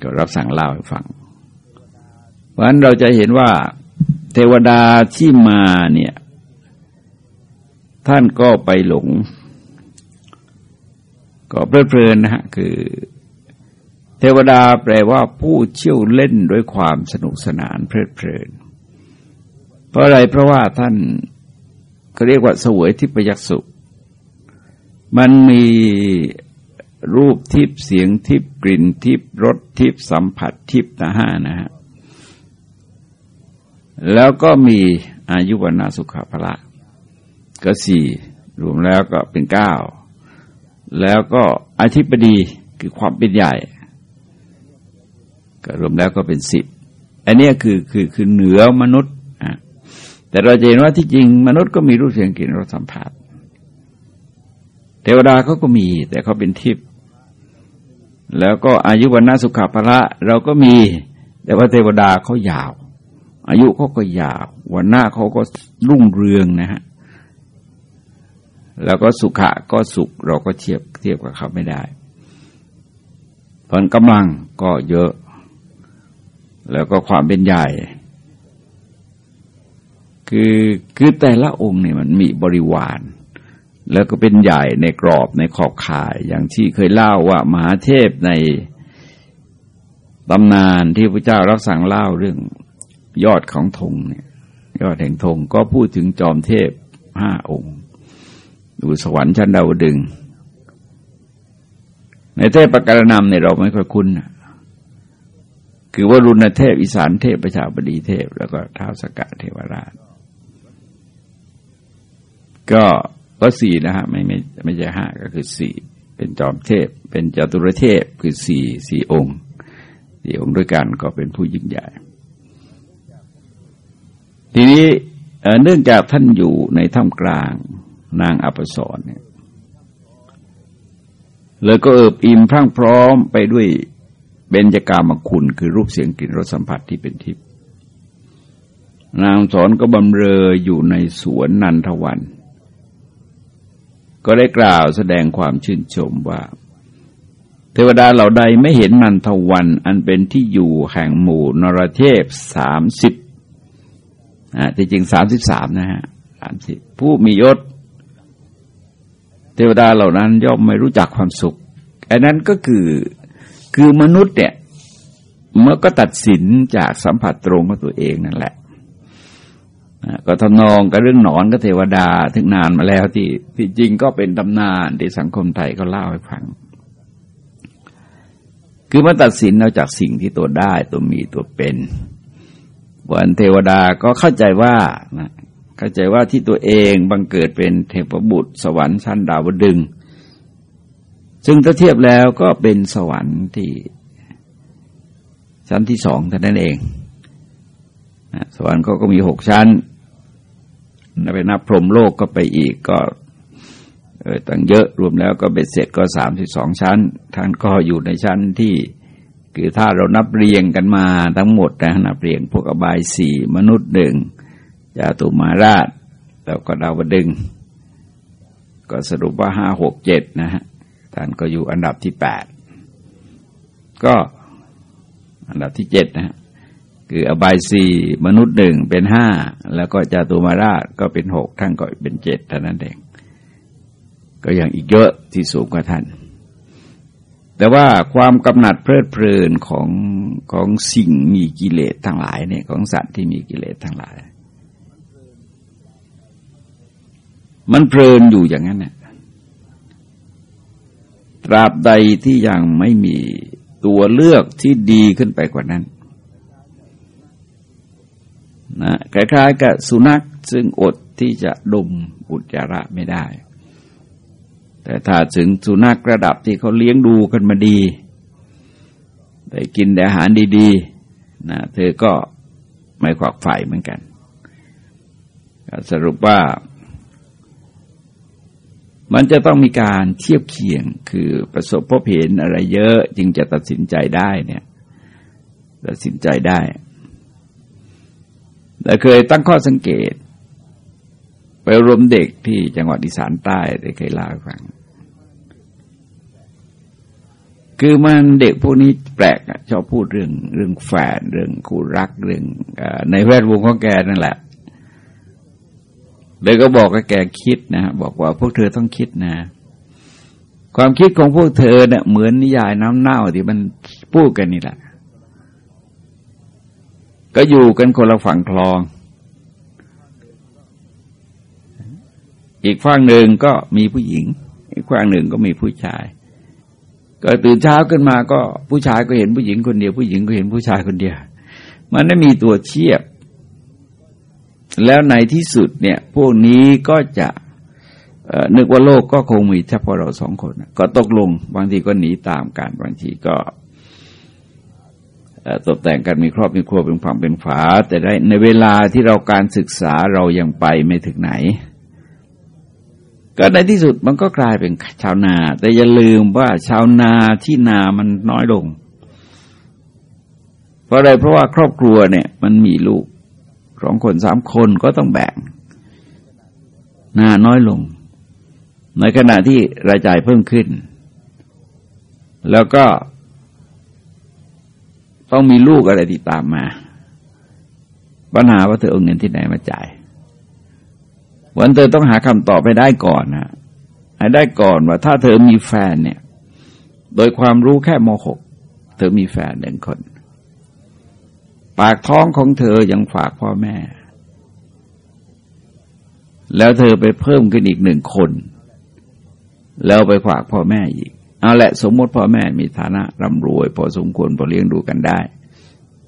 ก็รับสั่งเล่าให้ฟัง เพราะฉะนั้นเราจะเห็นว่าเทวดาที่มาเนี่ยท่านก็ไปหลง ก็เพลิดเพลินนะฮะคือ เทวดาแปลว่าผู้เชี่ยวเล่นด้วยความสนุกสนานเพลิดเพลิน เพราะอะไรเพราะว่าท่านเขาเรียกว่าสวยทิพยักษุ มันมีรูปทิพเสียงทิพกลิ่นทิพรสทิพสัมผัสทิพนะฮะนะฮะแล้วก็มีอายุวนาสุขภละก็สี่รวมแล้วก็เป็นเก้าแล้วก็อธิปดีคือความเป็นใหญ่ ก็รวมแล้วก็เป็นสิบอันนี้คือคือคือเหนือมนุษย์ แต่เราจะเห็นว่าที่จริงมนุษย์ก็มีรูปเสียงกลิ่นรสสัมผัส เทวดาเขาก็มี แต่เขาเป็นทิพย์แล้วก็อายุวันนาสุขภละเราก็มี แต่ว่าเทวดาเขายาว อายุเขาก็ยาว วันหน้าเขาก็รุ่งเรืองนะฮะแล้วก็สุขะก็สุข เราก็เทียบเทียบกับเขาไม่ได้ผลกำลังก็เยอะ แล้วก็ความเป็นใหญ่ คือคือแต่ละองค์เนี่ยมันมีบริวาร แล้วก็เป็นใหญ่ในกรอบในขอบข่ายอย่างที่เคยเล่าว่ามหาเทพในตำนานที่พระเจ้ารับสั่งเล่าเรื่องยอดของธงเนี่ยยอดแห่งธงก็พูดถึงจอมเทพห้าองค์อยู่สวรรค์ชั้นดาวดึง ในเทพประการนำเนี่ยเราไม่ค่อยคุ้นคือว่ารุณเทพ อีสานเทพประชาบดีเทพ แล้วก็ท้าวสกะเทวราช ก็ก็สี่นะฮะไม่ไม่ไม่ใช่ห้าก็คือสี่เป็นจอมเทพ เป็นจตุรเทพคือสี่สี่องค์สี่องค์ด้วยกันก็เป็นผู้ยิ่งใหญ่ ทีนี้เนื่องจากท่านอยู่ในถ้ำกลางนางอัปสรเนี่ยเลยก็เอิบอิ่มพรั่งพร้อมไปด้วยเบญจากามคุณคือรูปเสียงกลิ่นรสสัมผัสที่เป็นทิพย์นางสอนก็บำเรออยู่ในสวนนันทวัน ก็ได้กล่าวแสดงความชื่นชมว่า เทวดาเหล่าใดไม่เห็นนันทวันอันเป็นที่อยู่แห่งหมู่นรเทพสามสิบอ่าที่จริงสามสิบสามนะฮะสามสิบผู้มียศ เทวดาเหล่านั้นย่อมไม่รู้จักความสุขอันนั้นก็คือคือมนุษย์เนี่ยเมื่อก็ตัดสินจากสัมผัสตรงของตัวเองนั่นแหละ ก็ทำนองกับเรื่องหนอนกับเทวดาถึงนานมาแล้วที่ที่จริงก็เป็นตำนานที่สังคมไทยเขาเล่าให้ฟัง คือมาตัดสินเอาจากสิ่งที่ตัวได้ตัวมีตัวเป็นวันเทวดาก็เข้าใจว่านะเข้าใจว่าที่ตัวเองบังเกิดเป็นเทพบุตร สวรรค์ชั้นดาวดึง ซึ่งถ้าเทียบแล้วก็เป็นสวรรค์ที่ชั้นที่สองเท่านั้นเองสวรรค์ก็ก็มีหกชั้น ไปนับพรหมโลกก็ไปอีกก็ตั้งเยอะรวมแล้วก็เบ็ดเสร็จก็สามสิบสองชั้น ท่านก็อยู่ในชั้นที่คือถ้าเรานับเรียงกันมาทั้งหมดนะนับเรียงพวกอบายสี่มนุษย์หนึ่งจาตุมาราช แล้วก็ดาวดึง ก็สรุปว่าห้าหกเจ็ดนะฮะท่านก็อยู่อันดับที่แปดก็อันดับที่เจ็ดนะฮะ คืออบายสี่มนุษย์หนึ่งเป็นห้าแล้วก็จาตุมาราชก็เป็นหกท่านก็เป็นเจ็ดเท่านั้นเองก็ยังอีกเยอะที่สูงกว่าท่าน แต่ว่าความกำหนัดเพลิดเพลินของของสิ่งมีกิเลสทั้งหลายเนี่ยของสัตว์ที่มีกิเลสทั้งหลาย มันเพลินอยู่อย่างนั้นเนี่ยตราบใดที่ยังไม่มีตัวเลือกที่ดีขึ้นไปกว่านั้น นะคล้ายๆกับสุนัขซึ่งอดที่จะดมอุจจาระไม่ได้ แต่ถ้าถึงสุนัขระดับที่เขาเลี้ยงดูกันมาดี ได้กินแต่อาหารดีๆนะเธอก็ไม่ขวักใฝ่เหมือนกันสรุปว่ามันจะต้องมีการเทียบเคียงคือประสบพบเห็นอะไรเยอะจึงจะตัดสินใจได้เนี่ย ตัดสินใจได้ แต่เคยตั้งข้อสังเกต ไปรวมเด็กที่จังหวัดอีสานใต้ได้เคยเล่าให้ฟัง คือมันเด็กพวกนี้แปลกชอบพูดเรื่องเรื่องแฟนเรื่องคู่รักเรื่องอในแวดวงของแกนั่นแหละเลยก็บอกกับแกคิดนะบอกว่าพวกเธอต้องคิดนะ ความคิดของพวกเธอเนี่ยเหมือนนิยายน้ำเน่าที่มันพูดกันนี่แหละ ก็อยู่กันคนละฝั่งคลอง อีกฝั่งหนึ่งก็มีผู้หญิง อีกฝั่งหนึ่งก็มีผู้ชาย ก็ตื่นเช้าขึ้นมาก็ผู้ชายก็เห็นผู้หญิงคนเดียว ผู้หญิงก็เห็นผู้ชายคนเดียว มันไม่มีตัวเทียบ แล้วในที่สุดเนี่ย พวกนี้ก็จะนึกว่าโลกก็คงมีเฉพาะเราสองคน ก็ตกลง บางทีก็หนีตามกัน บางทีก็ ตกแต่งกันมีครอบมีครัวเป็นฝั่งเป็นฝา แต่ในเวลาที่เราการศึกษาเรายังไปไม่ถึงไหน ก็ในที่สุดมันก็กลายเป็นชาวนา แต่อย่าลืมว่าชาวนาที่นามันน้อยลง เพราะอะไรเพราะว่าครอบครัวเนี่ย มันมีลูกสองคนสามคนก็ต้องแบ่งนาน้อยลง ในขณะที่รายจ่ายเพิ่มขึ้น แล้วก็ ต้องมีลูกอะไรติดตามมา ปัญหาว่าเธอเอาเงินที่ไหนมาจ่ายวันเธอต้องหาคำตอบไปได้ก่อนนะให้ได้ก่อนว่า ถ้าเธอมีแฟนเนี่ย โดยความรู้แค่มหกเธอมีแฟนหนึ่งคน ปากท้องของเธอยังฝากพ่อแม่ แล้วเธอไปเพิ่มขึ้นอีกหนึ่งคน แล้วไปฝากพ่อแม่อีก เอาแหละสมมติพ่อแม่มีฐานะร่ำรวย พอสมควรพอเลี้ยงดูกันได้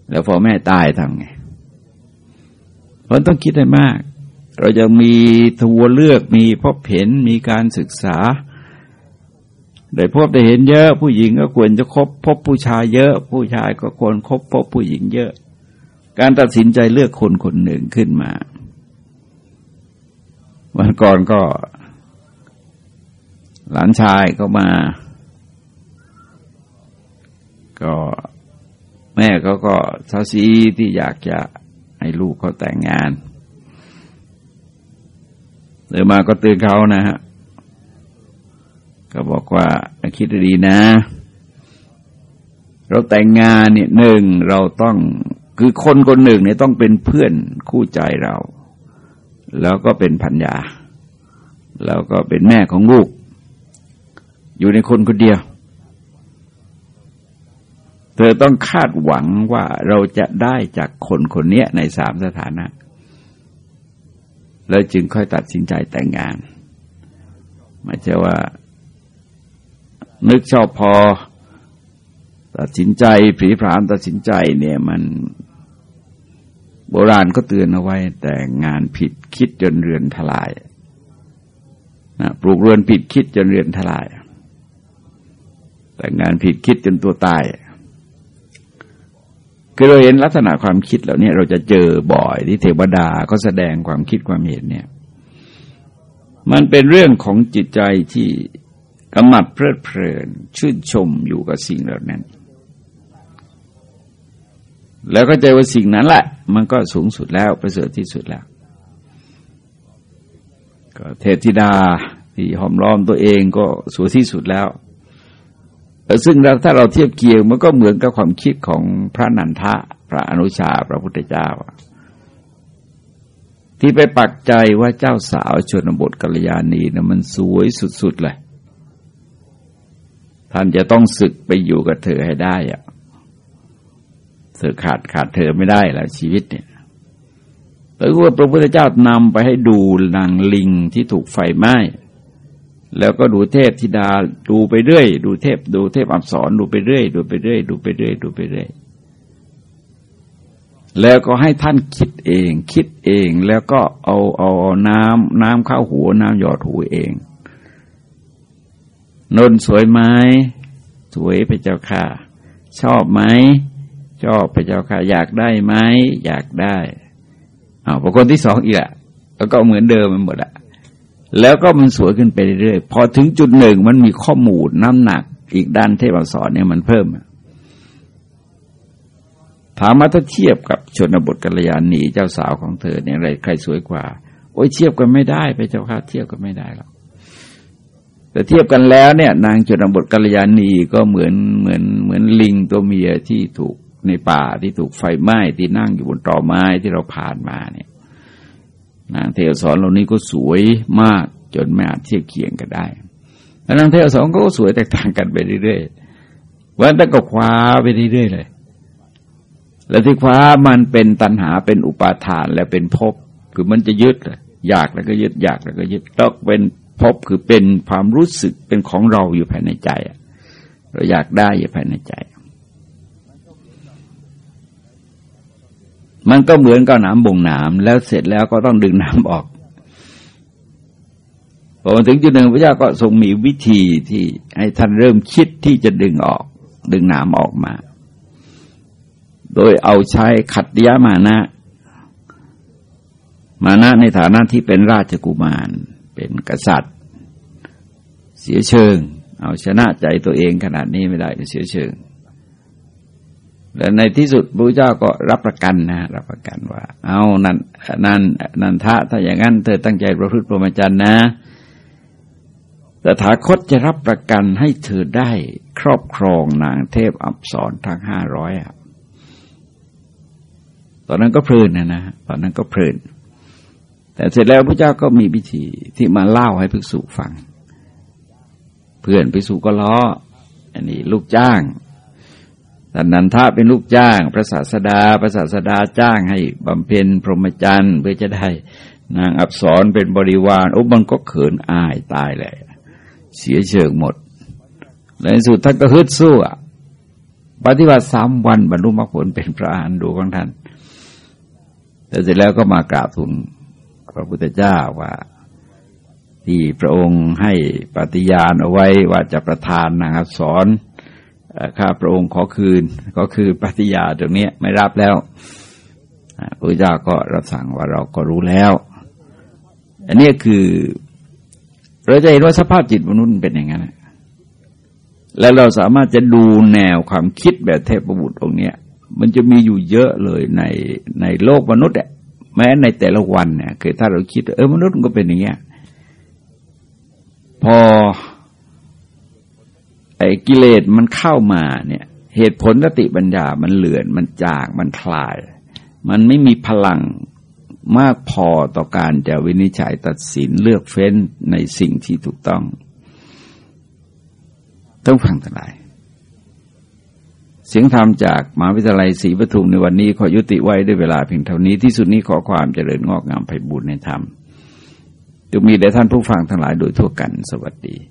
แล้วพ่อแม่ตายทำไงเพราะต้องคิดให้มาก เราจะมีทัวเลือกมีพบเห็นมีการศึกษาได้พบได้เห็นเยอะ ผู้หญิงก็ควรจะคบพบผู้ชายเยอะ ผู้ชายก็ควรคบพบผู้หญิงเยอะ การตัดสินใจเลือกคนคนหนึ่งขึ้นมา วันก่อนก็ หลานชายก็มา ก็แม่เขาก็ทาสีที่อยากจะให้ลูกเขาแต่งงานเดินมาก็เตือนเขานะฮะก็บอกว่าคิดดีนะ เราแต่งงานเนี่ยหนึ่งเราต้องคือคนคนหนึ่งเนี่ยต้องเป็นเพื่อนคู่ใจเรา แล้วก็เป็นพัญญาแล้วก็เป็นแม่ของลูก อยู่ในคนคนเดียว ธอต้องคาดหวังว่าเราจะได้จากคนคนนี้ในสามสถานะ แล้วจึงค่อยตัดสินใจแต่งงานไม่ใช่ว่า นึกชอบพอ ตัดสินใจผีพรามตัดสินใจเนี่ยมันโบราณก็เตือนเอาไว้ แต่งานผิดคิดจนเรือนทลายนะปลูกเรือนผิดคิดจนเรือนทลาย แต่งานผิดคิดจนตัวตาย คือเราเห็นลักษณะความคิดเหล่านี้เราจะเจอบ่อยที่เทวดาก็แสดงความคิดความเห็นเนี่ย มันเป็นเรื่องของจิตใจที่กำมัดเพลิดเพลินชื่นชมอยู่กับสิ่งเหล่านั้น แล้วก็ใจว่าสิ่งนั้นแหละ มันก็สูงสุดแล้วประเสริฐที่สุดแล้ว ก็เทพธิดาที่หอมล้อมตัวเองก็สวยที่สุดแล้ว ซึ่งถ้าเราเทียบเคียงมันก็เหมือนกับความคิดของพระนันทะ พระอนุชาพระพุทธเจ้า ที่ไปปักใจว่าเจ้าสาวชนบทกัลยาณีนะมันสวยสุดๆเลยท่านจะต้องศึกไปอยู่กับเธอให้ได้อะเธอขาดขาดเธอไม่ได้แล้วชีวิตเนี่ยแล้วก็พระพุทธเจ้านำไปให้ดูนางลิงที่ถูกไฟไหม้ แล้วก็ดูเทพธิดาดูไปเรื่อย ดูเทพ ดูเทพอักษรดูไปเรื่อย ดูไปเรื่อย ดูไปเรื่อย ดูไปเรื่อย แล้วก็ให้ท่านคิดเอง คิดเองแล้วก็เอาเอาน้ำน้ำเข้าหัวน้ำหยอดหูเอง นนสวยไหมสวยพระเจ้าค่ะ ชอบไหมชอบพระเจ้าค่ะ อยากได้ไหมอยากได้อ้าวคนที่สองอีกอะแล้วก็เหมือนเดิมมันหมดอะ แล้วก็มันสวยขึ้นไปเรื่อยๆ พอถึงจุดหนึ่งมันมีข้อมูลน้ำหนักอีกด้านเทพอักษรเนี่ยมันเพิ่มถามมาถ้าเทียบกับชนบทกัลยาณีเจ้าสาวของเธอเนี่ยอะไรใครสวยกว่า โอ้ยเทียบกันไม่ได้ไปเจ้าค่ะเทียบกันไม่ได้หรอกแต่เทียบกันแล้วเนี่ย นางชนบทกัลยาณีก็เหมือนเหมือนเหมือนลิงตัวเมียที่ถูกในป่าที่ถูกไฟไหม้ที่นั่งอยู่บนตอไม้ที่เราผ่านมาเนี่ย นางเทวสอนเหล่านี้ก็สวยมากจนไม่อาจเทียบเคียงกันได้แล้วนางเทวสอนก็สวยแตกต่างกันไปเรื่อยๆวันแต่ก็คว้าไปเรื่อยๆเลย แล้วที่คว้ามันเป็นตัณหาเป็นอุปาทานและเป็นภพคือมันจะยึดอยากแล้วก็ยึดอยากแล้วก็ยึดต้องเป็นภพคือเป็นความรู้สึกเป็นของเราอยู่ภายในใจเราอยากได้อยู่ภายในใจ มันก็เหมือนกับน้ำบ่งหน้ำแล้วเสร็จแล้วก็ต้องดึงน้ำออกพอถึงจุดหนึ่งพระเจ้าก็ทรงมีวิธีที่ให้ท่านเริ่มคิดที่จะดึงออก ดึงหน้ำออกมา โดยเอาใช้ขัดยามานะ มานะในฐานะที่เป็นราชกุมาร เป็นกษัตริย์ เสียเชิง เอาชนะใจตัวเองขนาดนี้ไม่ได้เสียเชิง และในที่สุดพระเจ้าก็รับประกันนะ รับประกันว่า เอานันนันนันทะถ้าอย่างนั้น เธอตั้งใจประพฤติพรหมจรรย์นะตถาคตจะรับประกันให้เธอได้ครอบครองนางเทพอับสรทั้งห้าร้อยตอนนั้นก็เพลินนะนะตอนนั้นก็เพลิน แต่เสร็จแล้วพระเจ้าก็มีพิธีที่มาเล่าให้ภิกษุฟัง เพื่อนภิกษุก็ล้ออันนี้ลูกจ้าง แต่นันทะเป็นลูกจ้าง พระศาสดา พระศาสดาจ้างให้บำเพ็ญพรหมจรรย์เพื่อจะได้นางอับสรเป็นบริวารโอ้มันก็เขินอายตายเลย เสียเชิงหมด ในสุดท่านก็ฮึดสู้อะปฏิบัติสามวันบรรลุมรรคผลเป็นพระอานดูของท่านแต่เสร็จแล้วก็มากราบทูลพระพุทธเจ้าว่า ที่พระองค์ให้ปฏิญาณเอาไว้ว่าจะประทานนางอับสร ข้าพระองค์ขอคืน ก็คือปฏิญาตรงนี้ไม่รับแล้วพระเจ้าก็รับสั่งว่าเราก็รู้แล้ว อันนี้คือเราจะเห็นว่าสภาพจิตมนุษย์เป็นอย่างนั้นแล้วเราสามารถจะดูแนวความคิดแบบเทพบุตรองค์นี้มันจะมีอยู่เยอะเลยในในโลกมนุษย์แม้ในแต่ละวันเนี่ยคือถ้าเราคิด เออมนุษย์มันก็เป็นอย่างเงี้ยพอ ไอ้กิเลสมันเข้ามาเนี่ย เหตุผลสติปัญญามันเหลื่อนมันจางมันคลาย มันไม่มีพลังมากพอต่อการจะวินิจฉัยตัดสินเลือกเฟ้นในสิ่งที่ถูกต้อง ต้องฟังทั้งหลายเสียงธรรมจากมหาวิทยาลัยศรีปทุมในวันนี้ขอยุติไว้ด้วยเวลาเพียงเท่านี้ที่สุดนี้ขอความเจริญงอกงามไพบูรณในธรรมจงมีแด่ท่านผู้ฟังทั้งหลายโดยทั่วกันสวัสดี